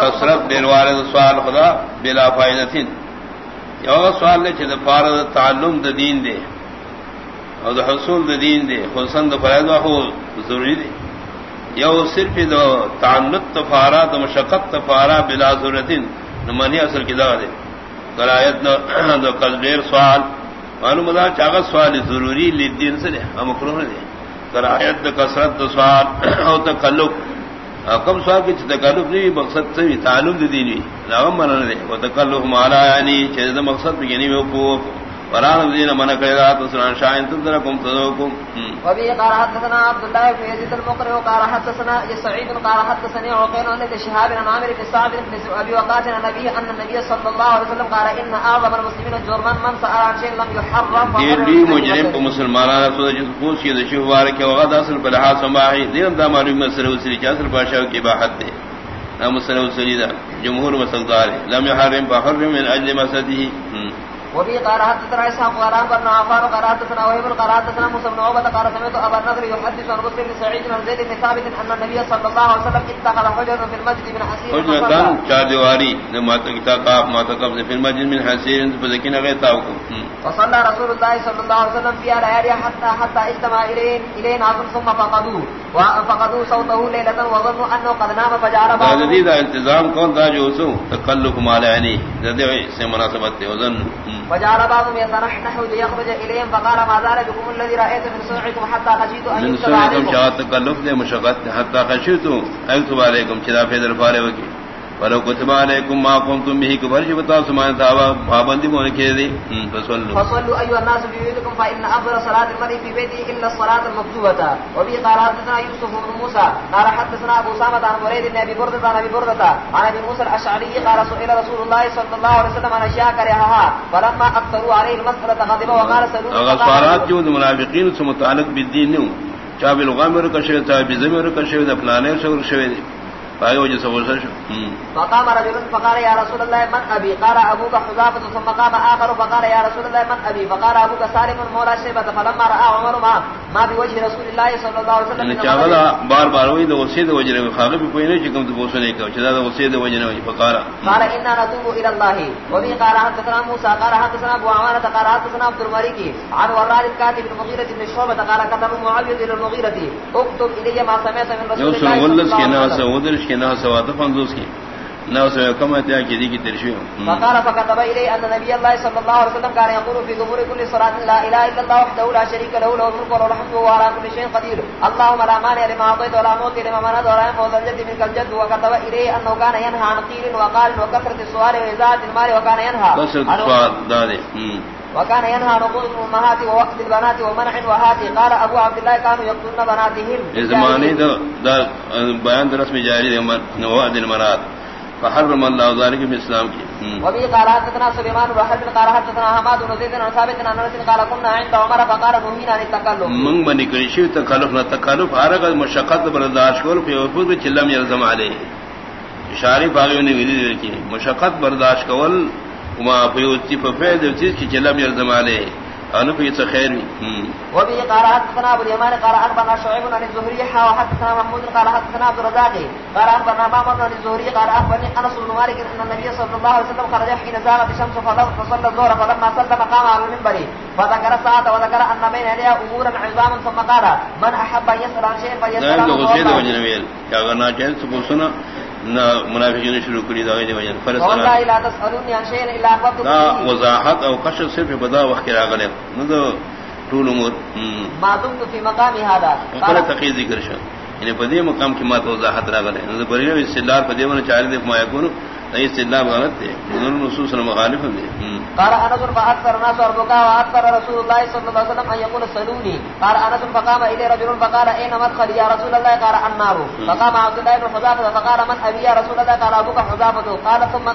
کثرت دیر والے سوال خدا بلا فائدتین یو سوال لے فارد تعلم دا دین دے اور دا حصول دا دین دے خلصن دا فرائد ہو ضروری دے یو صرف دا تعلق تفارا دا مشقت تفارا بلا ضرورتین نمانی اصل کی دا دے دا قصدیر سوال معلوم دا چاگت سوال ضروری لیدین سے دے ہم اکروہ دے کرایت کثرت سوال او تکلف. کم سوال کی تکلف نہیں مقصد سے تعلق دی دی نہیں نہ من دے وہ تکلف مالا یعنی چیز مقصد بھی یعنی وہ وران الذين من كيرات سنان شاين تدركم تذوقكم وبه قال حدثنا عبد الله بن يزيد المقري وقال حدثنا سعيد قال حدثني عقيل عن شهاب بن عامر بن سعد بن ابي وقاص عن النبي ان النبي صلى الله عليه وسلم قال ان اعظم المسلمين جرما من سال عن شيء لم يحرم دي مجرم مسلمان رسول جس کو سی شو بارک وغد اصل بلحا سماحی دین دا معلوم مسل وسری جاسر بادشاہ کی باحت دے نام مسل وسری دا جمهور مسلدار لم يحرم بحرم من اجل مسده وفي قرات ترى اسحاق قرات بن عفان قرات ترى وهب قرات ترى موسى بن عقبه قال سمعت ابا النضر يحدث عن مسلم بن سعيد بن زيد بن ثابت ان النبي صلى الله عليه وسلم اتخذ حجرا في المسجد من حسير حجرا چار دیواری ما تکتا ما تکب في المسجد من حسير فذكينا غيتاكم فصلى رسول الله صلى الله عليه وسلم في ليالي حتى حتى اجتمع اليه اليه ناس ثم فقدوا وفقدوا صوته ليله وظنوا انه قد نام فجعل بعض هذا انتظام کون تھا جو سو تکلف مال یعنی ذی سے مناسبت ہے وزن فجعل بعضهم يصرح نحو ليخرج إليهم فقال ما زال بكم الذي رأيت من سوعكم حتى خشيت أن يكتب عليكم؟ من سوعكم تكلف دي مشغط حتى خشيت أن يكتب عليكم في ذلك وكي ولو كتب عليكم ما قمتم به كبر شبتا سمان تابا پابندی مون کے دی فصلوا. فصلوا ايها الناس بيوتكم فان افضل صلاه المرء في بيته الا الصلاه المكتوبه وبه قال حدثنا يوسف بن موسى قال حدثنا ابو سامه عن مريد بن ابي برده عن ابي برده عن ابي موسى الاشعري قال سئل رسول الله صلى الله عليه وسلم عن اشياء كرهها فلما اكثروا عليه المساله غضب وقال سلوا الصلاه جو المنافقين متعلق بالدين نو. چابل غامر کا شیطان بزمر کا شیطان فلانے شور شوی فقام رجل فقال يا رسول الله من ابي قال ابوك حذافه ثم قام اخر فقال يا رسول الله من ابي فقال ابوك سالم مولى شيبه فلما راى عمر ما ما بوجه رسول الله صلى الله عليه وسلم چاولا بار بار وہی دو وسید وجہ میں خالق کوئی نہیں جکم تو پوچھنے کا چدا دو وسید وجہ نہیں فقال قال ان نتوب الى الله وبي قال حدثنا موسى قال حدثنا ابو عمر قال حدثنا عبد الملك عن وراد الكاتب المغيرة بن شعبة قال كتب معاوية الى المغيرة اكتب الي ما سمعت من رسول الله صلى الله عليه وسلم کے نہ سوا تو فنزوس کی نہ سو کم اتیا کی دی کی ترشی فقال فكتب الي ان نبي الله صلى الله عليه وسلم كان يقول في ظهور كل صلاه لا اله الا الله وحده لا شريك له له الملك وله الحمد وهو على كل شيء قدير. اللهم لا مانع لما اعطيت ولا معطي لما منعت ولا ينفع ذا الجد منك الجد. وكتب الي انه كان ينهى عن قيل وقال وكثره السؤال واذاعه المال وكان ينهى كثره السؤال داري وكان ينهى نقود الامهات ووقت البنات ومنع وهاتي قال ابو عبد الله كانوا يقتلون بناتهم. زماني ده بيان رسم جاري نواد المرات فحرم الله ذلك في الاسلام کی۔ وبي قال حدثنا سليمان بن حرب قال حدثنا حماد بن زيد بن ثابت بن انس قال كنا عند عمر فقال نهينا عن التكلم من بني كريشي تكلف؟ نہ تکلف مشقت برداشت کول في وفود چلم يلزم عليه اشاری باغیوں نے ویلی کی مشقت برداشت کول وما فيوتي ففيد چیز کی چلم يلزم عليه انو في خير وبه قال حدثنا ابو اليمان قال اخبرنا شعيب عن الزهري حا وحدثنا محمود قال حدثنا عبد الرزاق قال اخبرنا مامون عن الزهري قال اخبرني انس بن مالك ان النبي صلى الله عليه وسلم خرج حين زالت الشمس فصلى الظهر فلما سلم قام على المنبر فذكر الساعه وذكر ان بين يديه امورا عظاما ثم قال من احب ان يسال عن شيء فليسال عن منافقین شروع کری دا غیر وجن. اخبرتكم دا وضاحت او قشر صرف بدا وقت راغله نو طول امور ما دمت في مقام هذا؟ قال تقي ذکر شو یعنی پدی مقام کی ما وضاحت راغله نو بریو استدلال پدی ون چار دے ما یکون نہیں استدلال غلط ہے۔ دونوں نصوص مخالف ہیں۔ قال انس فاكثر الناس اربكا واكثر رسول الله صلى الله عليه وسلم ان يقول سلوني قال انس فقام الى رجل فقال اين مدخل يا رسول الله قال النار۔ فقام عبد الله بن حذافه فقال من ابي يا رسول الله قال ابوك حذافه قال ثم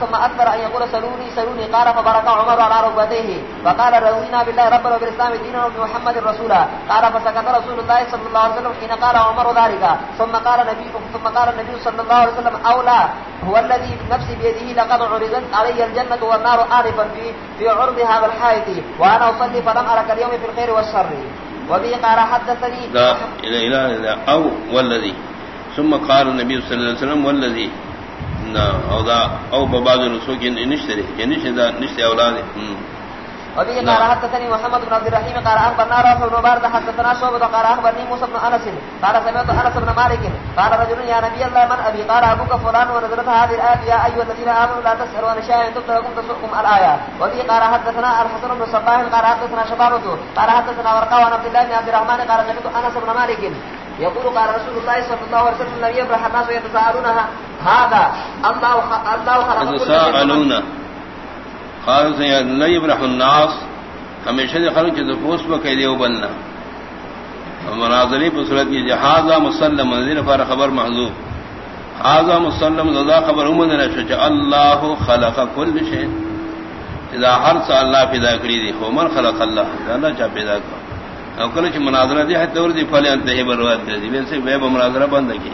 ثم اكثر ان يقول سلوني سلوني قال فبرك عمر على ركبتيه فقال رضينا بالله ربنا وبالاسلام دينا وبمحمد رسولا قال فسكت رسول الله صلى الله عليه وسلم حين قال عمر ذلك ثم قال النبي ثم قال النبي صلى الله عليه وسلم اولى هو الذي نفسي بيده لقد عرضت علي الجنة والنار آنفا في في عرض هذا الحائط، وأنا أصلي فلم أرك اليوم في الخير والشر. وبه قال حدثني دا الى إلا أو والذي ثم قال النبي صلى الله عليه وسلم والذي نا او دا او ببعض الرسول کی انشتری یعنی نشدا نشتے اولاد وبه قال حدثني محمد بن عبد الرحيم قال اخبرنا رافع بن مبارك حدثنا شعبة قال اخبرني موسى بن انس قال سمعت انس بن مالك قال رجل يا نبي الله من ابي قال ابوك فلان ونزلت هذه الايه يا ايها الذين امنوا لا تسالوا عن شيء تبت لكم تسؤكم الايه وبه قال حدثنا الحسن بن صباح قال حدثنا شبابته قال حدثنا ورقه عن عبد الله بن عبد الرحمن قال سمعت انس بن مالك يقول قال رسول الله صلى الله عليه وسلم لم يبرح الناس يتساءلونها هذا الله الله خلق يتساءلون. قال سيد لا يبرح الناس ہمیشہ دے خلق چیز پوس بکی دیو بلنا مناظری پر صورت کی جہازا مسلم منظر فار خبر محضوب۔ حاضا مسلم زدا خبر امد نشو چا اللہ خلق کل شئ اذا ہر سا اللہ پیدا کری دی خومن خلق اللہ اللہ چا پیدا کر۔ او کله چې مناظره دي هته ور دي فل انت هي بروات دي ویسے بے مناظره بند کی۔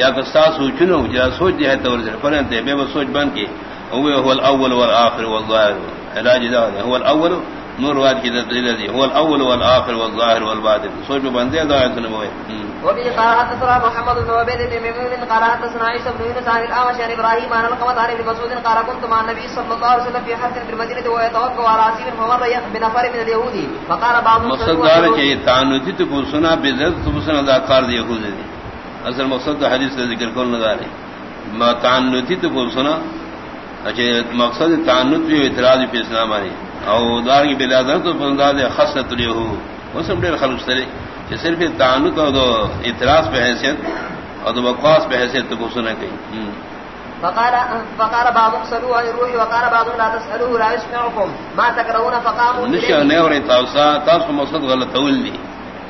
یا کہ سا سوچنو یا سوچ دي هته ور دي فل انت بے سوچ بند کی۔ هو هو الاول والآخر والظاهر. علاج ذا هو الاول نور واد کی دلیل دی هو الاول والآخر والظاهر والباطن. سوچ میں بندے دا ایت نموے وبه قال حدثنا محمد بن عبيد بن ميمون قال حدثنا عيسى بن يونس عن الاعمش عن ابراهيم عن القمة عن ابن مسعود قال كنت مع النبي صلى الله عليه وسلم في حفل في المدينة ويتوقع على عسير فمر بنفر من اليهود. فقال بعضهم مقصد دار کہ تعنتی تو سنا بذات تو سنا دا کار دی یہود دی اصل مقصد حدیث ذکر کول نہ دارے ما تعنتی تو سنا مقصد تعنت بھی اعتراض پہ اسلام آئی. او دار کی بلادر تو بنداد خاصت اليهود وسم ډېر خلک سره چې صرف تعلق او اعتراض په حیثیت او د بقواس په حیثیت ته پوښتنه کوي فقال فقال عن الروح وقال بعضهم لا تسألوه لا يسمعكم. ما تكرهون فقاموا نشا نه اوري تاسو مقصد غلط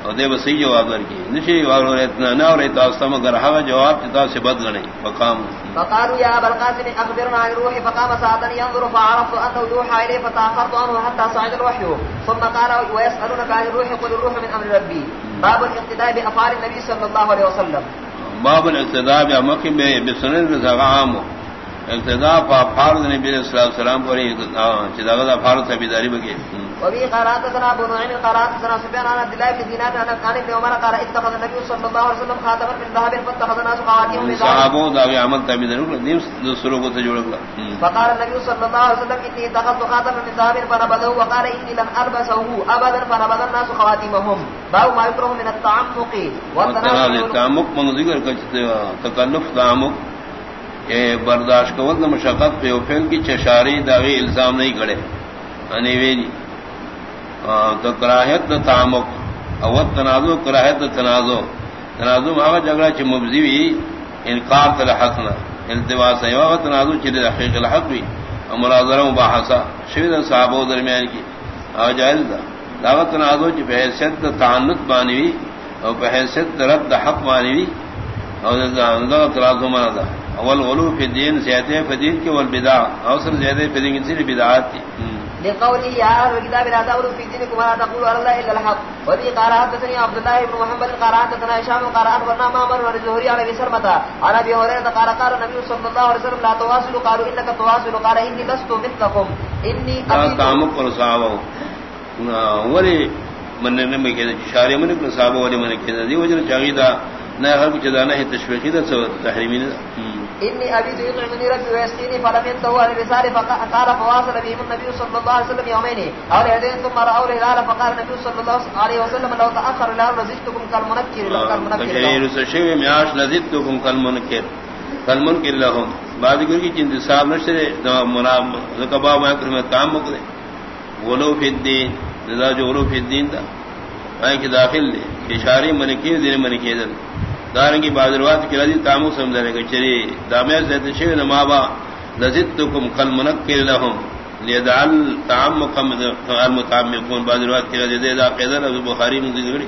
ولي او دې به صحیح جواب ورکړي نشي اوري نه اوري تاسو مگر هغه جواب چې تاسو بد غني فقام فقالوا يا ابا القاسم اخبرنا عن الروح فقام ساعه ينظر فعرفت انه يوحى اليه فتاخرت عنه حتى صعد الوحي. ثم قال ويسالونك عن الروح قل الروح من امر ربي. باب الاقتداء بافعال النبي صلى الله عليه وسلم. باب الاقتداء بمقم بسنن رضا عام فافعال النبي صلى الله عليه وسلم پر چدا دا فارض تبیداری بگے وبه قال حدثنا ابو نعيم قال حدثنا سفيان عن عبد الله بن دينار عن عن ابن عمر قال اتخذ النبي صلى الله عليه وسلم خاتما من ذهب فاتخذ الناس خواتيم من ذهب صحابو دا عمل تبیداری دیم دوسروں کو تجوڑ گلا فقال النبي صلى الله عليه وسلم اني اتخذت خاتما من ذهب فنبذه وقال اني لم البسه ابدا فنبذ الناس خواتيمهم باب ما يكره من التعمق والتعمق من ذکر تکلف تعمق۔ کہ برداشت کو مشقت پہ فیل کی چشاری داغی الزام نہیں کھڑے انیوی تو کراہت تعمق۔ اوت تنازو کراہت تنازو تنازو ماوا جگڑا چ مبزی وی، انکار تل حسنا التواس ایوا تنازو چ حقیقت الحق وی۔ مناظرہ مباحثہ۔ شوید صحابہ درمیان کی۔ او جائز دا۔ دعوت تنازو چ بحیثیت تعنت بانوی او بحیثیت رد حق بانوی او دا تنازو مانا دا۔ اول غلو فی الدین زیادہ فدین کے والبدع. اوصر زیادہ فدین کی بدعات. تھی لقوله يا اهل الكتاب لا تغلوا في دينكم ولا تقولوا على الله الا الحق. وذي قال حدثني عبد الله بن محمد قال حدثنا هشام قال اخبرنا معمر بن الزهري عن سلمة قال قال النبي صلى الله عليه وسلم لا تواصلوا قالوا تواصل قال لست مثلكم. تعمق ولي من کہ اشارے من صحابہ من کہ دی وجہ نہ ہر کچھ دانا ہے تشویقی دا تحریمی دا إني أبيت يطعمني ربي ويسقيني فلم ينتهوا عن الرسالة فقال فواصل بهم النبي صلى الله عليه وسلم يومين. أو لهذين ثم رأوا الهلال فقال النبي صلى الله عليه وسلم لو تأخر الهلال رزقتكم كالمنكر لو كالمنكر رسشوي معاش لزدتكم كالمنكر كالمنكر لهم. بعد كل کی چند صاحب نشرے منام زکبا ما کرم تعمق دے ولو فی الدین لذا جو ولو فی الدین دا میں کہ داخل دے اشاری منکی دین منکی دے. دارنگی بادروات کی رضی تامو سمجھنے گا چری دامیر زیت شوی نمابا لزدتکم کل منکر لهم لیدعال تعمق المتعمقون بادروات کی رضی دے دا قیدر ابو بخاری نے ذکر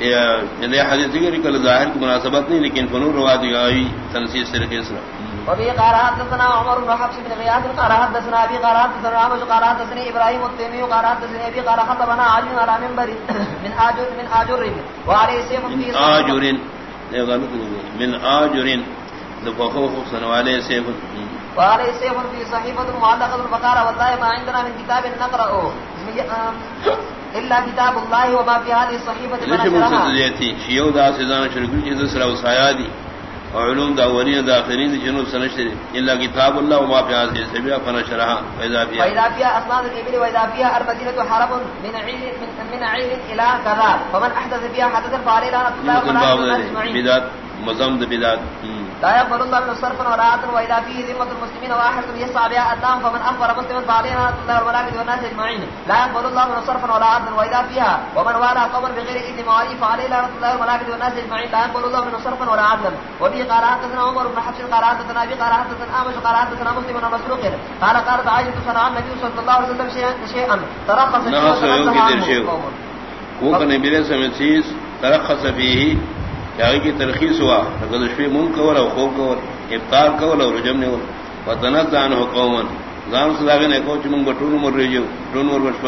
یہ حدیث ذکر کل ظاہر کی مناسبت نہیں لیکن فنور روات آئی تنسیس سے رکھے اسلام وفي قال حدثنا عمر بن حفص بن غياث قال حدثنا ابي قال حدثنا عامش قال حدثني ابراهيم التيمي قال حدثني ابي قال خطبنا علي على منبر من اجر من اجر وعليه سيف في اجر من آجرین. دفخو خصن والے سیف وعليه سيف في صحيفة معلقة البقارة والله ما عندنا من كتاب نقرأه الا كتاب الله وما في هذه الصحيفه من من أشرها. سديتي شيو دا سيدان شركو جي دسرا وسايادي وعلوم دا ولين دا اخرين دي جنوب سنشري الا كتاب الله وما في هذه السبيع فنشرها فاذا فيها فإذا فيها أسنان الإبل وإذا فيها أربعين حرب من عيل من, عيل إلى كذا فمن أحدث فيها حدثا يمكن باب وملائكته ذلك أجمعين بدات مزمد بدات لا يقبل الله من صرفا ولا عدل وإذا فيه ذمة المسلمين وآخر يسعى بها أدام فمن أخبر مسلما فعليه لعنة الله والملائكة والناس أجمعين لا يقبل الله من صرفا ولا عدل وإذا فيها. ومن والى قوما بغير إذن مواليه فعليه لعنة الله والملائكة والناس أجمعين لا يقبل الله من ولا عدلا وبه قال حدثنا عمر بن حفص قال حدثنا أبي قال حدثنا أعمش قال حدثنا مسلم بن مسروق. قال قالت عائشة صنع النبي صلى الله عليه وسلم شيئا ترخص فيه. وتنزه عنه. وہ نبی علیہ السلام چیز ترخص فيه چاہیے کی ترخیص ہوا لقد شفی من کول او خوب کور افطار کور اور رجم نے وطنت دان ہو قومن زان صداغ نے کو چمن بٹون مر رجو ٹون مر بش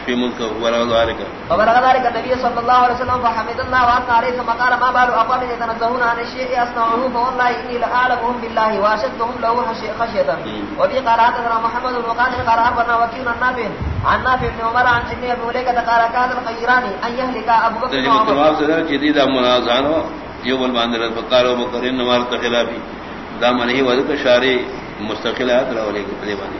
شفی من کو ولا ذلك فبلغ ذلك النبي صلى الله عليه وسلم فحمد الله واثنى عليه ثم قال ما بال اقوام يتنزهون عن الشيء اصنعه فوالله اني لاعلمهم بالله واشدهم له وبي قال حدثنا محمد وقال قال اخبرنا وكيل النافع. عن نافع بن عمر عن ابن ابي مليكه قال كان الخيران ان يهلك ابو بكر وعمر. تمام سے جدید منازعہ یہ بول باندھ فقال ابو بکر ان مار تخلافی دامن ہی مستقل شاری مستقلات راولے کے دیوانی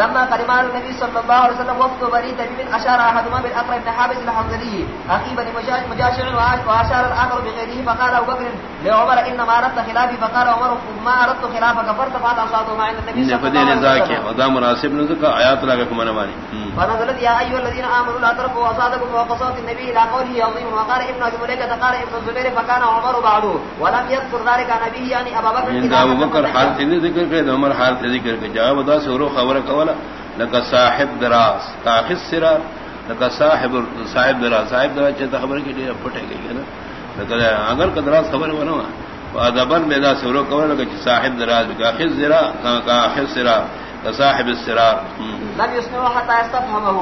لما قدم النبي صلى الله عليه وسلم وفد بني تميم اشار احدهما بالاقرب بن حابس الحنظلي. اخي بني مجاش- مجاشع واشار الاخر بغيره فقال ابو بكر لعمر انما اردت خلافي. فقال عمر ما اردت خلافك فارتفعت اصواتهما عند النبي ان صلى الله عليه وسلم ودا مناسب کا آیات کہ من مانی فنزلت يا ايها الذين امنوا لا ترفعوا اصواتكم فوق صوت النبي الى قوله عظيم. وقال ابن ابي مليكه قال ابن الزبير فكان عمر بعده. ولم يذكر ذلك نبي يعني ابا بكر ابو بکر حال ذکر کہ عمر حال ذکر کہ جواب دا سے خبر مانا لکا صاحب دراس کاخذ سرا لکا صاحب صاحب دراس صاحب دراس چہ خبر کی دیر پھٹے گئی نا لکا اگر کا کدراس خبر بنا ادبر میں دا سے رو صاحب دراز کا خز کاخذ کا خز سرا. صاحب السرار لم يسمعوا حتى يستفهمه.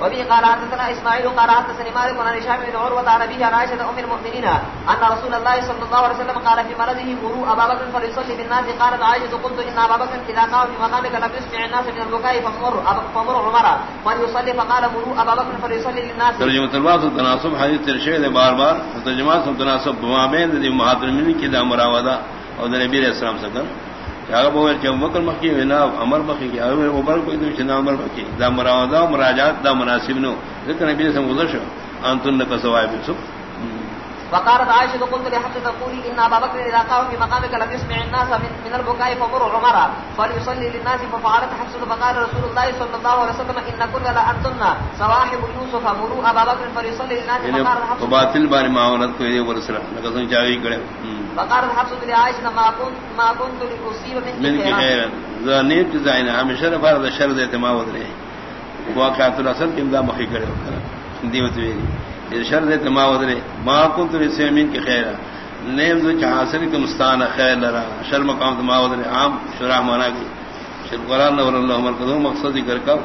وبه قال حدثنا اسماعيل قال حدثني مالك عن هشام بن عروه عن ابيه عن عائشه ام المؤمنين ان رسول الله صلى الله عليه وسلم قال في مرضه مروا ابا بكر فليصلي بالناس قالت عائشه قلت ان ابا بكر اذا قام في مقامك لم يسمع الناس من البكاء فمر فمر عمر فليصلي فقال مروا ابا بكر فليصلي للناس. ترجمہ الباس تناسب حدیث ترشید ہے بار بار ترجمہ سے تناسب مابین دی محاضرین کی دا مراودا اور نبی علیہ السلام سے کر کیا بو کہ بکر مکی وینا عمر مکی کہ اور عمر کو تو چنا عمر مکی دا مراودا مراجات دا مناسب نو۔ لیکن نبی السلام گزر شو انتن کا ثواب سب وقالت عائشة قلت لحفصة تقولي إن أبا بكر إذا قام في مقامك لم يسمع الناس من, من البكاء فمر عمر فليصلي للناس ففعلت حفصة فقال رسول الله صلى الله عليه وسلم إن كل لأنتن صواحب يوسف مروا أبا بكر فليصلي للناس فقالت حفصة باطل بار معاونت کو یہ ورسرا نہ چاہیے کرے فقالت حفصة لعائشة ما كنت ما كنت لأصيب من کی زائن ہمیشہ فرض شر اعتماد ودرے واقعات الاصل کی امدا مخی کرے دیوت ویری شر اعتماد ودرے ما كنت لسمین کی خیر نیم جو حاصل کے مستان خیر لرا. شر مقام تو ما ودرے عام شرح مانا گئی شر قران نور اللہ عمر کو مقصد ذکر کر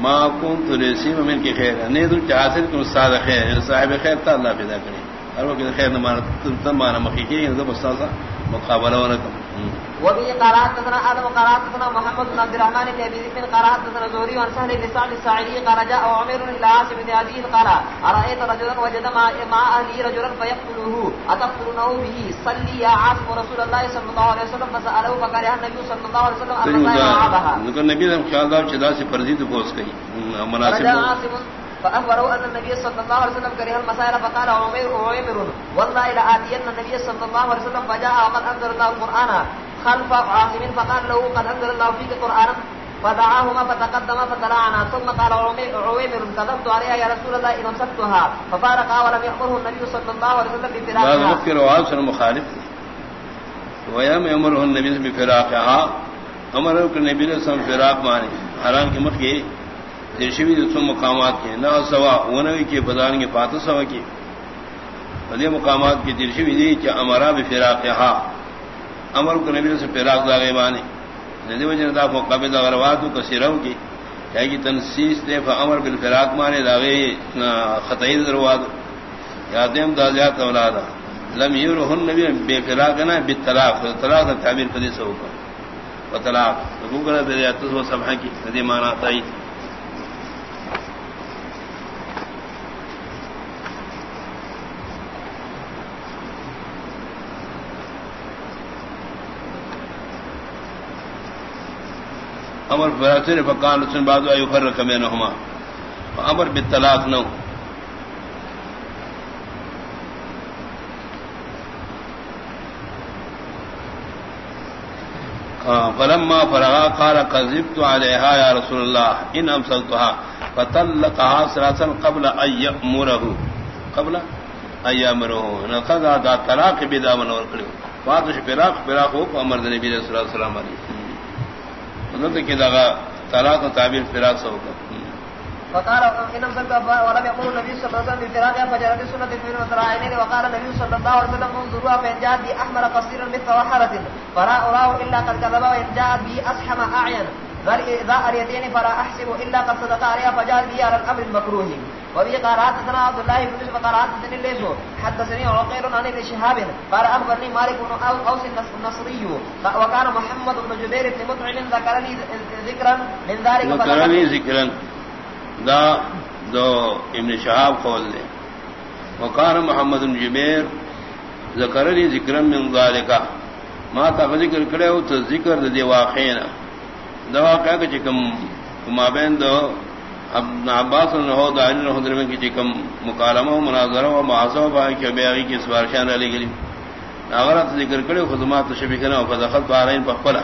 ما كنت لسمین کی خیر نے جو حاصل کے مستان خیر صاحب خیر تا اللہ پیدا کرے ہر وقت خیر نہ مانا تم مانا مخی کی یہ مستان مقابلہ ورکم وبه قال حدثنا ادم قال حدثنا محمد بن عبد الرحمن بن ابي ذئب قال حدثنا زهري عن سهل بن سعد الساعدي قال جاء عمر الى عاصم بن عزيز قال ارايت رجلا وجد مع اهله رجلا فيقتله اتقتلونه به؟ صلي يا عاصم رسول الله صلى الله عليه وسلم. فساله فكره النبي صلى الله عليه وسلم ان لا يعابها نبی نے خیال دار چدا سے فرضی تو پوس گئی مناسب. فأخبروا أن النبي صلى الله عليه وسلم كره المسائل فقال عمير عمير، والله لآتين النبي صلى الله عليه وسلم فجاء وقد أنزل الله القرآن خلف عاصم فقال له قد أنزل الله فيك قرآنا فدعاهما فتقدم فتلاعنا. ثم قال عويمر كذبت عليها يا رسول الله إن امسكتها. ففارقا ولم يأمره النبي صلى الله عليه وسلم بفراقها. وقت رواب سر مخالف ویم امر النبی سے بفراق ہاں امر کہ نبی نے سم فراق مانے حالان کے مت دیشوی سو مقامات کے نہ سوا ونوی کے بدان کے پات سوا کے۔ بدے مقامات کی درشوی دی کہ امرا بفراق ہاں امر کو نبی سے فراق داغے مانے ندی وجہ دا مقابل اغروات کو سیرو کی۔ کیا کی تنسیس دے فامر بالفراق مانے داغے خطئی درواد یا دیم دا زیادہ اولادا۔ لم يره النبي بفراقنا بالطلاق الطلاق تعبیر قدی سے ہوگا وطلاق تو گوگل دے تو صفحہ کی۔ ندی معنی تائی۔ امر فراسر فقان سن بعد ایو فرق بینهما امر بالطلاق نو فلما فرغا قال كذبت عليها يا رسول الله ان امسكتها فطلقها ثلاثا قبل ان يامره قبل ان يامره نقض ذا طلاق بدا من اور فاتش فراق فراق او امر نبی صلی الله علیه وسلم علی مطلب کی دغا طلاق و تعبیر فراق سو کا فقال ان الله ولم يقول النبي صلى الله عليه وسلم بفراقها فجرت السنه في المتراعين وقال النبي صلى الله عليه وسلم انظروا فان جاءت بي احمر قصيرا مثل وحرة فلا اراه الا قد كذب وان جاءت بي اسحم اعين ذا اريتين فلا احسب الا قد صدق عليها فجاءت بي على الامر المكروه وبه قال حدثنا عبد الله بن يوسف قال حدثني الليث حدثني عقيل عن ابن شهاب قال اخبرني مالك بن اوس النصري وكان محمد بن جبير بن مطعم ذكر لي ذكرا من ذلك ذكر لي ذكرا دا دو ابن شہاب قول دے۔ وقار محمد جبیر ذکر لی ذکر من ذالکا ما تا ذکر کرے ہو تو ذکر دے واقعینا۔ دا واقعہ کہ چکم مابین دو ابن عباس ہو دا علی رحمت اللہ کی چکم مکالمہ و مناظرہ و محاسبہ بائی کہ بیاغی کی سبارشان علی گلی۔ اغرات ذکر کرے خدمات شبکنا و فدخل بارین پخپلا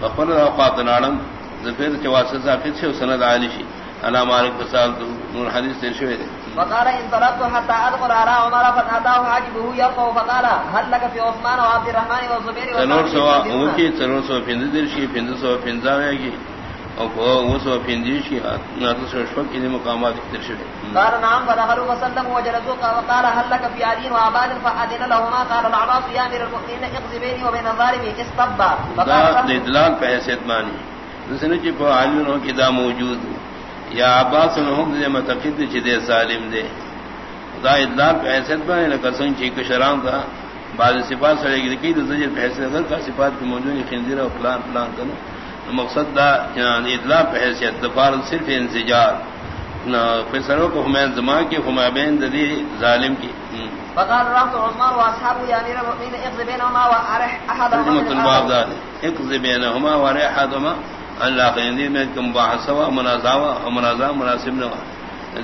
پخپلا دا قاتنارم ذکر چواسط زاقید سے سند عالی شی۔ انا مالک فسال نور حدیث تیر شوئے دے۔ وقال ان طلبت حتى ادخل على عمر فاتاه حاجبه يرقى فقال هل لك في عثمان وعبد الرحمن والزبير تنور سوا اوکی تنور سوا پھند دل شی پھند سوا پھندا ہے او کی مقامات تیر شوئے قال نعم فدخلوا وسلموا وجلسوا وقال هل لك في عدين وعباد؟ فاذن لهما قال العباس يا امير المؤمنين اقضي بيني وبين الظالم استبا. فقال ادلال پہ حیثیت مانی۔ عالم نو کی دا موجود یا عباس نحم دے متقید چی دے ظالم دے۔ دا ادلال پہ حیثیت لکا سنگ چی کشران کا بعض صفات سڑے گی دکی پہ حیثیت کا صفات کی موجودی خندیر پلان پلان کرنا۔ مقصد دا یعنی ادلال پہ حیثیت دفار صرف انسجار۔ فیصلوں کو ہمیں زمان کی ہمیں بین دی ظالم کی۔ فقال رحمت عثمان واصحابه يا امير المؤمنين اقضي بينهما وارح احدهما اقضي بينهما وارح احدهما۔ اللہ میں کم منازع مناسب نہ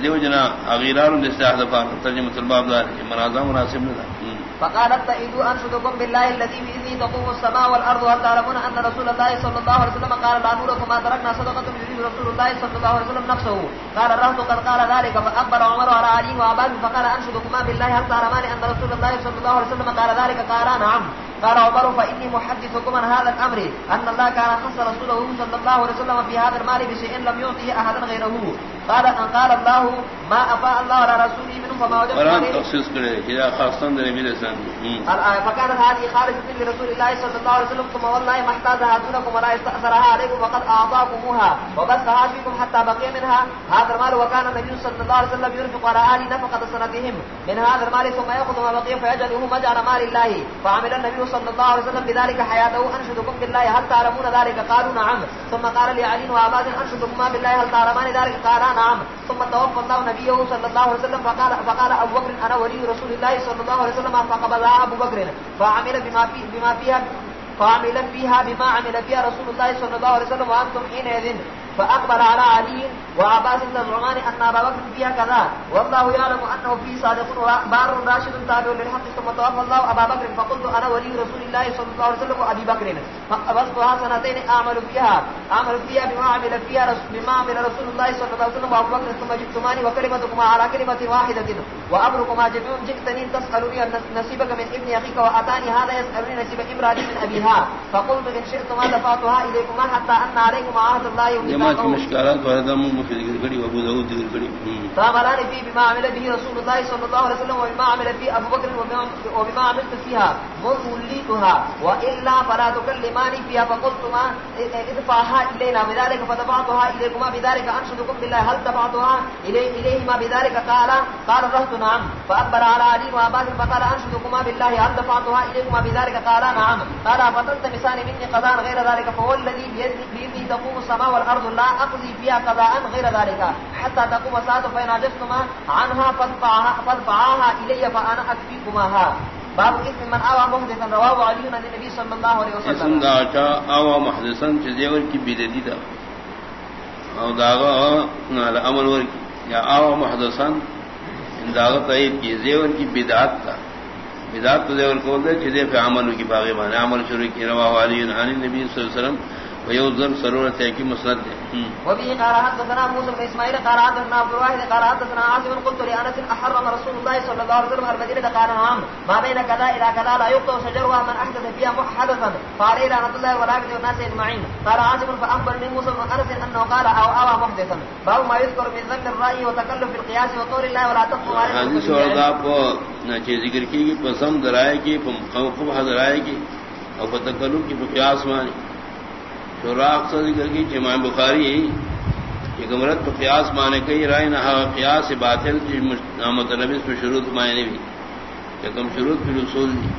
دیو جنا اغیرار الاصلاح دفار ترجمہ الباب دار منازع مناسب نہ فقالت تئدوا انشدكم بالله الذي باذنه تقوم السماء والارض وتعلمون ان رسول الله صلى الله عليه وسلم قال لا نوركم ما تركنا صدقه يريد رسول الله صلى الله عليه وسلم نفسه. قال الرهط قد قال ذلك فاكبر عمر على علي وابان فقال انشدكما بالله هل تعلمان ان رسول الله صلى الله عليه وسلم قال ذلك؟ قال نعم. قال عمر فاني محدثكم عن هذا الامر ان الله كان خص رسوله صلى الله عليه وسلم في هذا المال بشيء لم يعطيه احدا غيره. قال ان قال الله ما افاء الله على رسوله منه فما وجد تخصيص کرے کہ خاصا نبی علیہ السلام فكانت هذه خالصة لرسول الله صلى الله عليه وسلم ثم والله ما احتاجها دونكم ولا استأثرها عليكم وقد أعطاكموها وبثها فيكم حتى بقي منها هذا المال وكان النبي صلى الله عليه وسلم يرفق على آل نفقة سنتهم من هذا المال ثم يأخذ ما بقي فيجعله مجعل مال الله. فعمل النبي صلى الله عليه وسلم بذلك حياته. أنشدكم بالله هل تعلمون ذلك؟ قالوا نعم. ثم قال لعلي وعباد أنشدكما بالله هل تعلمان ذلك؟ قال نعم. ثم توفى الله نبيه صلى الله عليه وسلم فقال, فقال أبو بكر أنا ولي رسول الله صلى الله عليه وسلم فقبضها أبو بكر. فعمل بما, في بما فيها فعمل فيها بما عمل فيها رسول الله صلى الله عليه وسلم وأنتم حينئذ فأقبل على علي وعباس بن تزعمان أن أبا بكر فيها كذا. والله يعلم أنه في صادق بار راشد تابع للحق، ثم توفى الله أبا بكر، فقلت أنا ولي رسول الله صلى الله عليه وسلم وأبي بكر. فقبضتها سنتين أعمل فيها أعمل فيها بما عمل فيها بما عمل رسول الله صلى الله عليه وسلم. وأبو بكر، ثم جئتماني وكلمتكما على كلمة واحدة. وأمركما جميع جئتني تسألني نصيبك من ابن أخيك وأتاني هذا يسألني نصيب إبراهيم من أبيها فقلت إن شئتما دفعتها إليكما حتى أن عليكم عهد الله يوم جماعت کی مشکلات وردہ مفید ذکر کری ابو داود ذکر کری فعملان فيه بما عمل به رسول الله صلى الله عليه وسلم وبما عمل به ابو بكر وبما عملت فيها موليتها والا فلا تكلماني فيها فقلت ما ادفعها الينا بذلك فدفعتها اليكما بذلك انشدكم بالله هل دفعتها اليه اليهما بذلك قال قال رحت نعم. فاكبر على علي واباد فقال انشدكما بالله هل دفعتها اليكما بذلك قال نعم. قال فتلتمسان مني قضاء غير ذلك فهو الذي بيده تقوم السماء والارض لا اقضي فيها قضاء غير ذلك. حتى تقوم ساعه فإن عجزتما عنها فادفعاها الي فانا اكفيكماها باب اسم من اوى محدثا. رواه علي عن النبي صلى الله عليه وسلم. اسم دا چا اوى محدثا چ دیور کی بیدتی دا. او داغا نال عمل ور کی یا او محدثن ان داغا تایید کی زیور کی بدعت تا بدعت تو زیور کو دے چدے پہ عمل کی باغی بانے. عمل شروع کی رواہ علی عن نبی صلی اللہ علیہ وسلم. ويوزن ہے کہ مسند وبه قال حدثنا موسى بن اسماعيل قال حدثنا عبد الواحد قال حدثنا عاصم قلت لانس احرم رسول الله صلى الله عليه وسلم المدينه قال نعم ما بين كذا الى كذا لا يقطع شجرها من احدث فيها محدثا قال الى رحمه الله ولا الناس اجمعين قال عاصم فانبرني موسى بن انس انه قال او ارى محدثا. باب ما يذكر من ذكر الراي وتكلف القياس وطول الله ولا تقف حدیث اور آپ کو ذکر کی پسند درائے کی خوب حضرائے کی اور تکلف کی قیاس مانی ذکر کی کہ امام بخاری کہ گمرت تو قیاس مانے کئی رائے نہ قیاس باطل کی مطلب اس میں شروع معنی بھی کہ تم شروع پھر اصول دی۔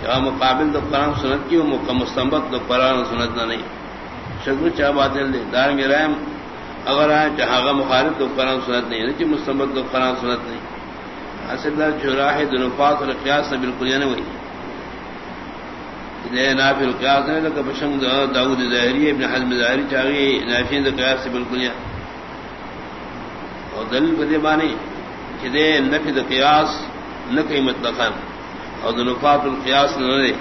کیا مقابل تو قرآن سنت کی وہ مستمبت تو قرآن سنت نہ نہیں۔ شکر چاہ باطل دے۔ دار میں رائے اگر آئے چاہا مخالف تو قرآن سنت نہیں نہیں مستمبت تو قرآن سنت نہیں۔ اصل چوراہ دنفاط اور قیاس سے بالکل یہ نہیں ہوئی۔ نافل قیاس ہے لکہ بشم داود ظاہری ابن حزم ظاہری چاہیے نافین دا قیاس سے بالکل یا۔ اور دلیل بدے بانی چدے نفی دا قیاس نہ کئی مطلقا۔ اور دنفات القیاس نہ دے۔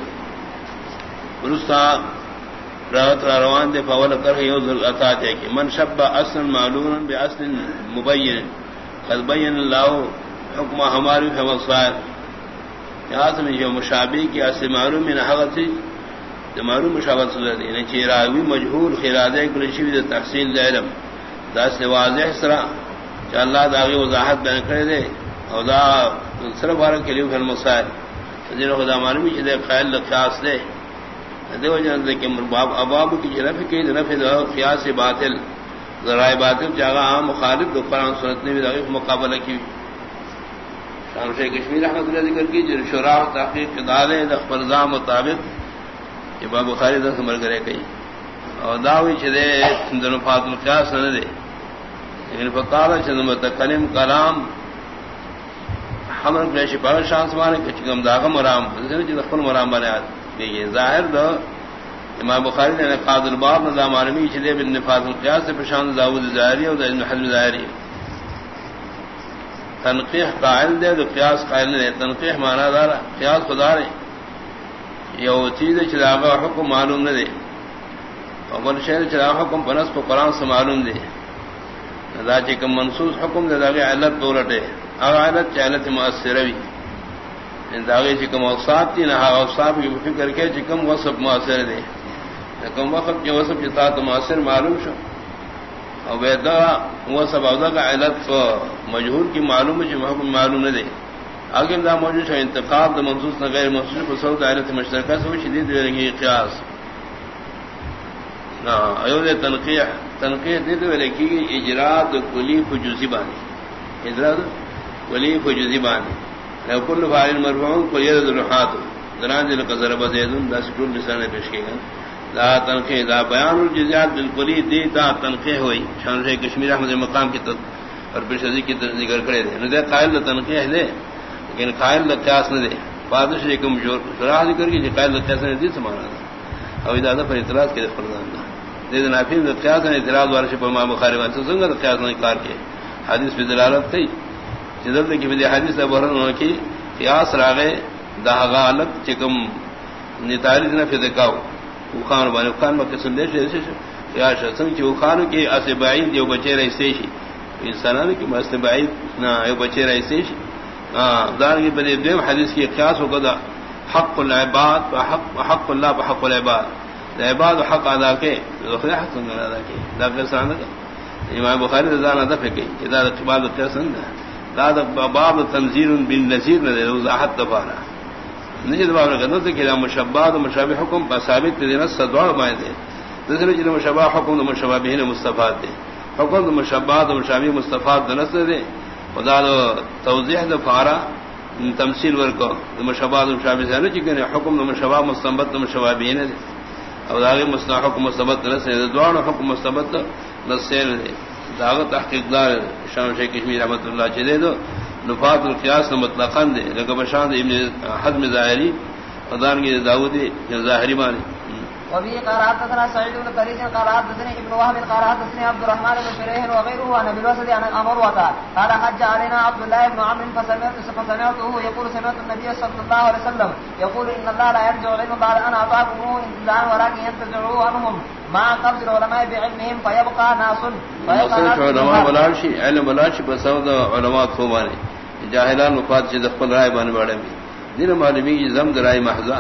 پرستا رستا راوت روان دے فاول کر یو ذل عطا ہے کہ من شب اصلا معلوم باصل مبین قد بین اللہ حکم ہماری فمصائر صاحب میں جو مشابی کی ایسے معلوم میں نہ تھی، تو معلوم مشابت صورت یعنی چیراوی مجہور خرادے کلشی د تحصیل دہرم دس واضح سرا کہ اللہ داغی وضاحت بین کرے دے، اور دا صرف بارہ کے لیے پھر مسائل۔ جن خدا معلوم چلے خیال خاص دے دے۔ وجہ کہ اباب کی جی جرف کی جرف خیاس باطل۔ ذرائع باطل جاگا عام مخالف قرآن سنت نے بھی مقابلہ کی۔ شام شیخ کشمیر احمد اللہ ذکر کی جو شراح تحقیق دالے دخبر مطابق کہ باب خاری دس مر کرے کئی۔ اور داوی چدے دونوں فات القیاس نہ دے۔ لیکن فقال چند متکلم کلام۔ حمر پیش پر شانس مانے کہ چکم داغ مرام۔ جو دخل مرام بنے آتے یہ ظاہر دو امام بخاری نے قاد الباب نظام عالمی چدے بن نفاذ القیاس سے پرشان داود ظاہری اور حزم ظاہری تنقیح قائل دے تو قیاس قائل نے تنقیح مانا دارا قیاس خدا رہے یہ وہ چیز چراغا حکم معلوم نہ دے اور شہر چراغ حکم پنس کو قرآن سے معلوم دے۔ دا چکم منسوس حکم دے داغے علت دو رٹے اگر علت چلت مؤثر بھی داغے چکم اوساب تھی نہ اوساب کی فکر کے چکم وصف مؤثر دے۔ کم وقت جو وصف چتا تو مؤثر معلوم شو۔ اور ویدا وہ سب اودا کا علت مجہور کی معلوم ہے محکم معلوم نہ دے آگے دا موجود ہے انتقاب دا منصوص نہ غیر منصوص کو سعود علت مشترکہ سے شدید دے رہی قیاس. نا ایود تنقیح تنقیح دے دے لکی اجراد کلی فجوزی بانی اجراد کلی فجوزی بانی لو کل فاعل مرفوع کل ید دران دل کا ضرب زیدن دا سکول لسان پیش کیا گیا لا دا بیان الجزیات بالکلی دی، دا تنقیح ہوئی۔ شان سے کشمیر احمد مقام کی تد اور برشدی کی ذکر کرے دے۔ نہ دے قائل دا تنقیح دے، لیکن قائل دا قیاس نہ دے۔ بادش کم شراح ذکر کی جی قائل دا قیاس نہ دی سمانا دا۔ او ادا دا پر اعتراض کے فرزان دا۔ دے دا نافین دا قیاس نے اعتراض وارش پر امام بخاری واسطہ سنگا دا قیاس نے کار کے حدیث پہ دلالت تھی۔ جدل دے کی بھی حدیث دا بحرن ہونا کی، قیاس راغے دا غالب چکم نتاری دنا فی دکاو وخان باندې وخان مکه سندې شي یا شسن چې وخان کې اسه بعید یو بچی رئیسې شي. انسانانو کې مسته بعید نه، یو بچی رئیسې شي. دار کې بده دیم حدیث کې قیاس وکړه، حق العباد وحق حق الله وحق العباد. العباد حق ادا کې خدای حق څنګه ادا کې دا څنګه څنګه امام بخاری رضا نه ده فکر کې دا اقبال ته څنګه دا د باب تنزیل بالنذیر نه ده وضاحت دفاره نجد باب نے کہا کہ مشبہ دا مشابہ حکم پر ثابت دینا سدوڑ مائے دے دوسرے جن مشبہ حکم تو مشبہ بہن مصطفیٰ دے حکم تو مشبہ تو مشابہ مصطفیٰ دنس دے خدا دو توضیح دو فارا تمثیل ورکو. دا مشبہ دا مشابہ سے چکن حکم تو مشبہ مستمبت تو مشبہ بہن دے اور آگے مستع حکم مستبت نس دے دوڑ حکم مستبت نسیر دے دعوت تحقیق دار شام شیخ کشمیر رحمۃ اللہ چلے دو نفات القیاس مطلقاً دے لکہ بشان ابن حد میں ظاہری ادان کی داود ظاہری مانے وبه قال حدثنا سعيد بن طريق قال حدثني ابن وهب قال حدثني عبد الرحمن بن شريح وغيره عن ابي عن امروه قال حج علينا عبد الله بن عمرو فسمعت فسمعته يقول سمعت النبي صلى الله عليه وسلم يقول ان الله لا يرجع العلم بعد ان اعطاكم انتزاعا ولكن ينتزعوا عنهم مع قبض العلماء بعلمهم فيبقى ناس فيبقى ناس علماء علم بلاشی بسود علماء خوبانی جاہلان وفات سے دخل رائے بان بڑے میں دن معلومی زم درائے محضا.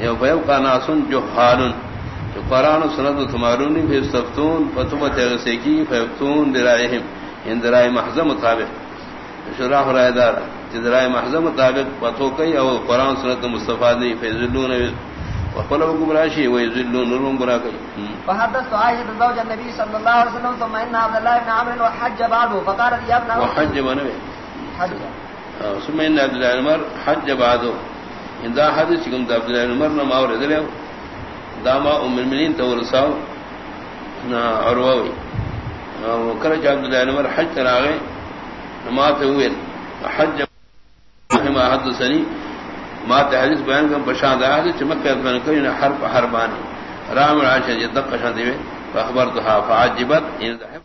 یہ فیب کا ناسن جو حالن. جو قرآن و سنت و تمارونی پھر سفتون فتوبت سے کی فیفتون درائہم ان درائے محضا مطابق. شراح رائے دار درائے محضا مطابق پتو کئی اور قرآن سنت مصطفیٰ دی فیضلون وقلوا گمراشی ویذلون نورم برا کئی. فحدثت عائشة زوج النبي صلى الله عليه وسلم ثم ان عبد الله بن عمرو وحج بعده فقالت يا ابن وحج منوي حج. ثم ان عبد الله عمر حج بعده. ان ذا حدث كم عبد الله عمر ما اورد له داما ام المؤمنين تورساو نا عروي وكرج عبد الله عمر حج تراغي ما تقول حج ما حدثني ما تحدث بیان کم پشان دا حدث چمک کر بن کوئی حرف حربانی رام عاشا جدق جی قشان دی فاخبرتها فعجبت. ان ذهب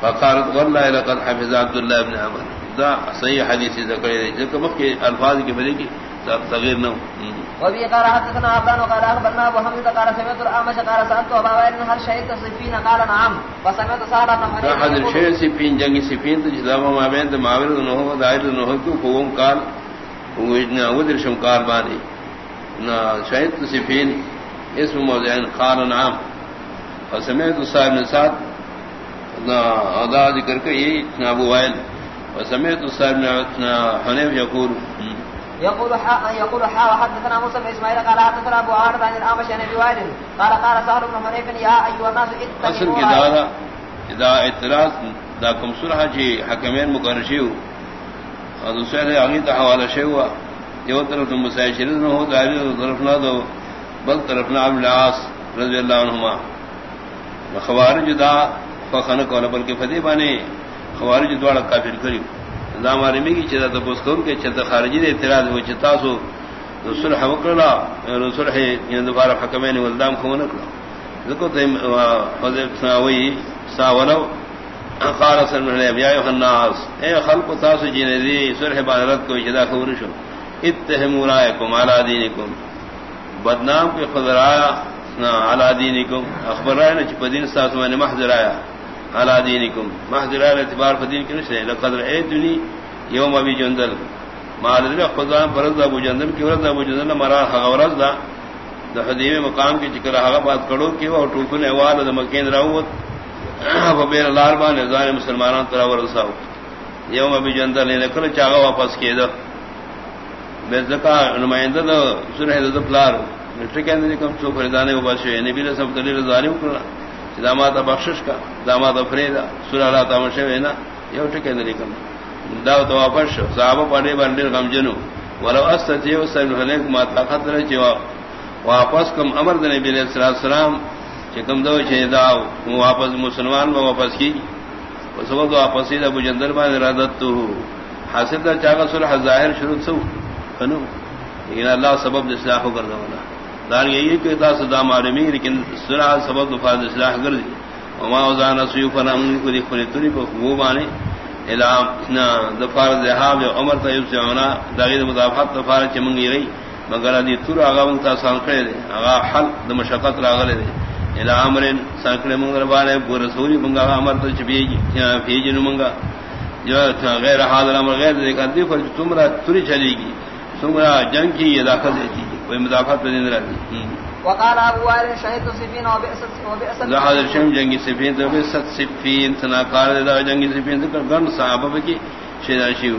فقالت والله لقد حفظ عبد الله بن عمر. دا صحیح حدیث ذکر ہے جو کہ الفاظ کی بری کی تغیر نہ وبي قال حدثنا عبان وقال اخبرنا ابو حميد قال سمعت الاعمش قال سالت ابا وائل هل شهدت صفين؟ قال نعم. فسمعت سعد بن دا حضر شیء سفین جنگی سفین تو جدا ما بین تو معاور نہ ہو دائر نہ ہو کہ قوم قال وجنا ودر شم قال بانی۔ نہ شهدت سفین اسم موضعین قال نعم۔ فسمعت صاحب نے ساتھ نہ ادا ذکر کہ یہ ابو وائل۔ وسمعت صاحب نے حنیف یقول يقول حا يقول حا وحدثنا موسى بن اسماعيل قال حدثنا ابو عامر عن الامش عن ابي وائل قال قال سهل بن حنيف يا ايها الناس اصل کی دارا اذا اعتراض دا کم سرح جی حکمین مقرر شیو اور دوسرے حوالہ شیو یہ طرف مسائل نہ ہو داری طرف نہ دو بل طرف نہ ابن العاص رضی اللہ عنہما خوارج دا فخن کو بلکہ فتح بانے خوارج دوڑا کافر کریو داماری میں کی چیزا تو پوس کون کے چلتا خارجی دے اعتراض ہوئی چتا سو رسول حوکڑا رسول ہے یہ یعنی دوبارہ حکمین ولدام کو نکلا ذکو تے وہی ساولو قال صلی اللہ علیہ یا ایھا الناس، اے خلق تاسو جن دی سرح بادرت کو جدا خبر شو اتہموا رائکم علی دینکم. بدنام کے خضرایا علی دینکم. اخبر رائے نہ چپدین ساتھ میں محضر آیا على دينكم. محضر الاعتبار فدين کی نشے لقدر اے دنی یوم ابی جندل مال ذل خدا فرض ابو جندل. کی ورد ابو جندل؟ مرا غورز دا د حدیب مقام کی ذکر ہا بات کڑو کی وہ ٹوکن وال د مکین راوت. و بیر لار با مسلمانان ترا ورساو یوم ابی جندل نے کل چاغا واپس کیدا بے زکا نمائندہ دا سورہ د پلار. ٹھیکانے کم چو فردانے و بس نبی نے سب دلیل ظالم کرنا دامات بخشش کا دامات فریدا، سورا تمشے نا یہ ٹھیک ہے کم۔ داو تو واپس صحابہ پڑے بندر غم جنو۔ ولو استجیو سن ہنے ما طاقت رہ جو واپس کم امر دے نبی علیہ الصلوۃ والسلام کہ کم دو چھ داو واپس مسلمان میں واپس کی۔ اس وقت واپس ہی ابو جندر میں ارادت تو۔ حاصل دا چاغا صلح ظاہر شروع سو۔ کنو۔ لیکن اللہ سبب اصلاح کر دو دار یہی کہ دا صدا معلومی لیکن سرا سبب فاض اصلاح کر دی وما وزان سیو فرام کو دی کھلی تری کو وہ بانے۔ الام نا دفار ذهاب عمر طيب سے ہونا داغی مضافات دفار چمنگی رہی مگر دی تر آغا من تا سان کرے دے۔ آغا حل د مشقت راغلے دے۔ الى امرن سانکڑے منگر بانے پور رسولی منگا امر تو چبی پھی جن منگا۔ جو غیر حاضر امر غیر دے کر دی پر تمرا تری چلے گی۔ تمرا جنگ کی یہ داخل دیتی کوئی مدافعت پہ نہیں رہتی وقال ابو وائل شهيد سفين وبئس وبئس لحاظ شم جنگی سفین تو بئس سفین سناکار جنگی سفین ذکر گن صحابہ کی شیداشی ہو